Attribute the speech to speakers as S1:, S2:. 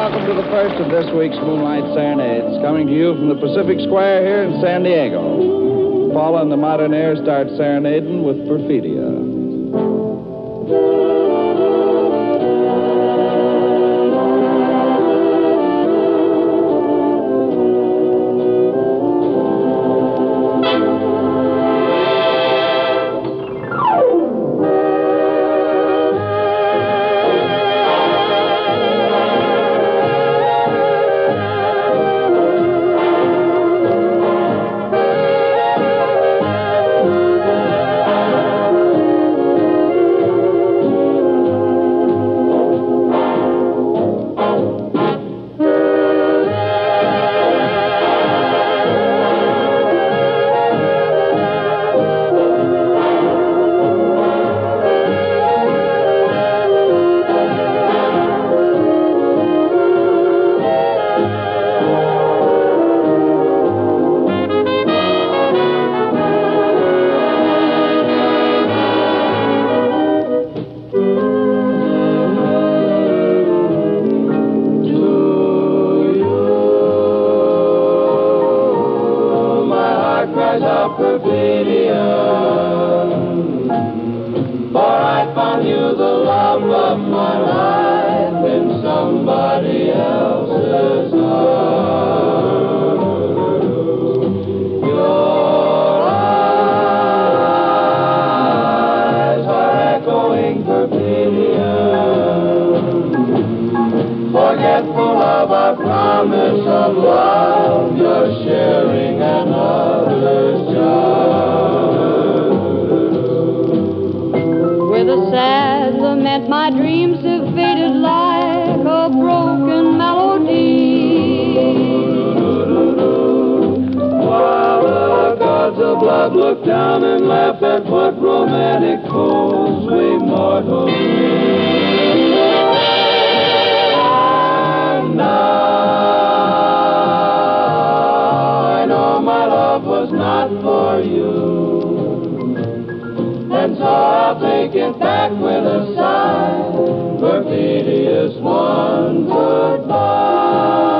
S1: welcome to the first of this week's Moonlight Serenades, coming to you from the Pacific Square here in San Diego. Paula and the Modernaires start serenading with Perfidia.
S2: Cries out perfidia. For I found you the love of my life in somebody else's arms. Your eyes are echoing perfidia. Forgetful of our promise of love, and that my dreams have faded like a broken melody.
S1: While the gods of love look down and laugh at what romantic fools we mortals be.
S2: Now I know my love was not for you and so I'll take it back with a sigh.
S1: Perfidious
S2: one goodbye.